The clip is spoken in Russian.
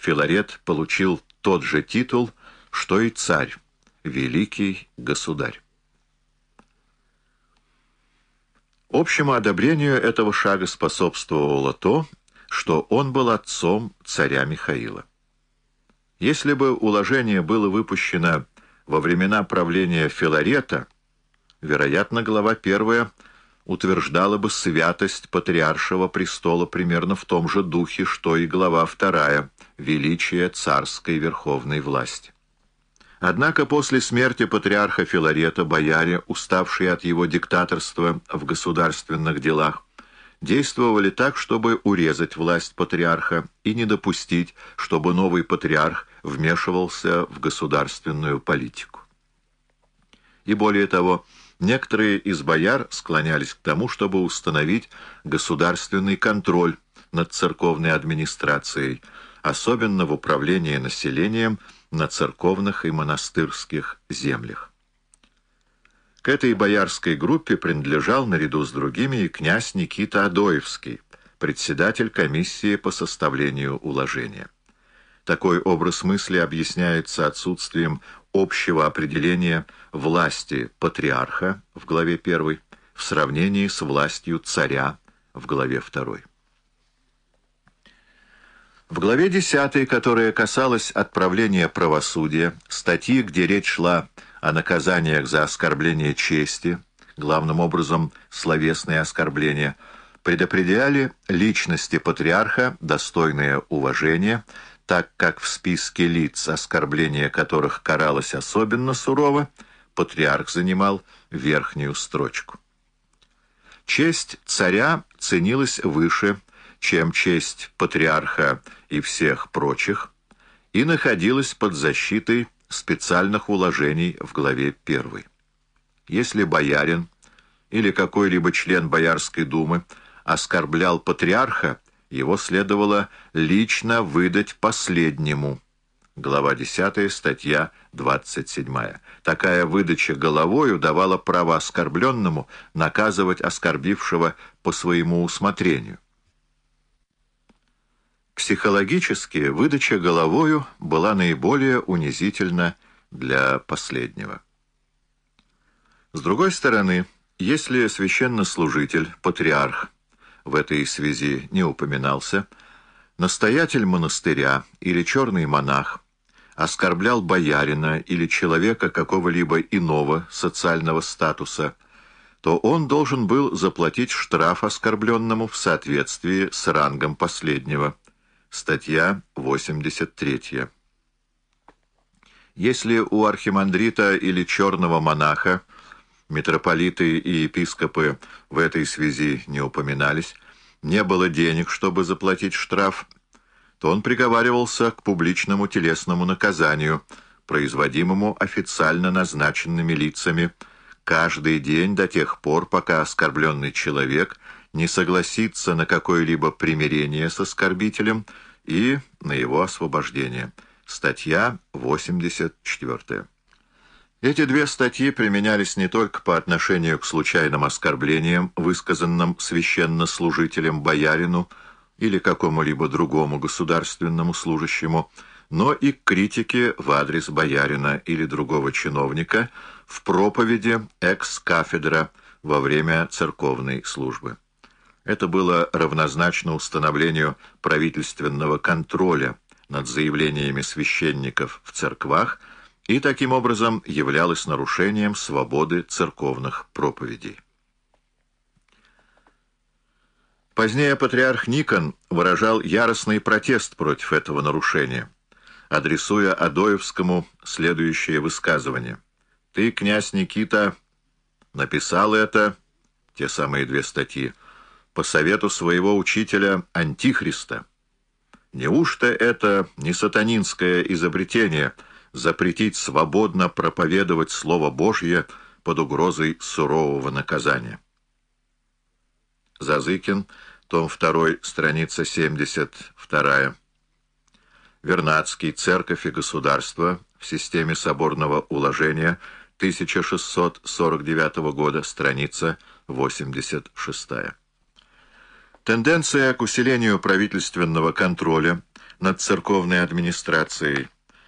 Филарет получил тот же титул, что и царь, великий государь. Общему одобрению этого шага способствовало то, что он был отцом царя Михаила. Если бы уложение было выпущено во времена правления Филарета, вероятно, глава первая утверждала бы святость патриаршего престола примерно в том же духе, что и глава вторая «Величие царской верховной власти». Однако после смерти патриарха Филарета бояре, уставшие от его диктаторства в государственных делах, действовали так, чтобы урезать власть патриарха и не допустить, чтобы новый патриарх вмешивался в государственную политику. И более того, некоторые из бояр склонялись к тому, чтобы установить государственный контроль над церковной администрацией, особенно в управлении населением на церковных и монастырских землях. К этой боярской группе принадлежал наряду с другими и князь Никита Адоевский, председатель комиссии по составлению уложения. Такой образ мысли объясняется отсутствием общего определения власти патриарха в главе 1 в сравнении с властью царя в главе 2. В главе 10, которая касалась отправления правосудия, статьи, где речь шла о наказаниях за оскорбление чести, главным образом словесные оскорбления, предопределяли личности патриарха, достойное уважения, так как в списке лиц, оскорбление которых каралось особенно сурово, патриарх занимал верхнюю строчку. Честь царя ценилась выше чем честь патриарха и всех прочих, и находилась под защитой специальных уложений в главе 1. Если боярин или какой-либо член Боярской думы оскорблял патриарха, его следовало лично выдать последнему. Глава 10, статья 27. Такая выдача головою давала право оскорбленному наказывать оскорбившего по своему усмотрению. Психологически выдача головою была наиболее унизительна для последнего. С другой стороны, если священнослужитель, патриарх, в этой связи не упоминался, настоятель монастыря или черный монах оскорблял боярина или человека какого-либо иного социального статуса, то он должен был заплатить штраф оскорбленному в соответствии с рангом последнего – Статья 83. Если у архимандрита или черного монаха, митрополиты и епископы в этой связи не упоминались, не было денег, чтобы заплатить штраф, то он приговаривался к публичному телесному наказанию, производимому официально назначенными лицами, каждый день до тех пор, пока оскорбленный человек – не согласиться на какое-либо примирение с оскорбителем и на его освобождение. Статья 84. Эти две статьи применялись не только по отношению к случайным оскорблениям, высказанным священнослужителем боярину или какому-либо другому государственному служащему, но и к критике в адрес боярина или другого чиновника в проповеди экс-кафедра во время церковной службы. Это было равнозначно установлению правительственного контроля над заявлениями священников в церквах и таким образом являлось нарушением свободы церковных проповедей. Позднее патриарх Никон выражал яростный протест против этого нарушения, адресуя Адоевскому следующее высказывание. «Ты, князь Никита, написал это, те самые две статьи, по совету своего учителя Антихриста. Неужто это не сатанинское изобретение запретить свободно проповедовать Слово Божье под угрозой сурового наказания? Зазыкин, том 2, страница 72. Вернадский, Церковь и государство в системе соборного уложения 1649 года, страница 86. Тенденция к усилению правительственного контроля над церковной администрацией,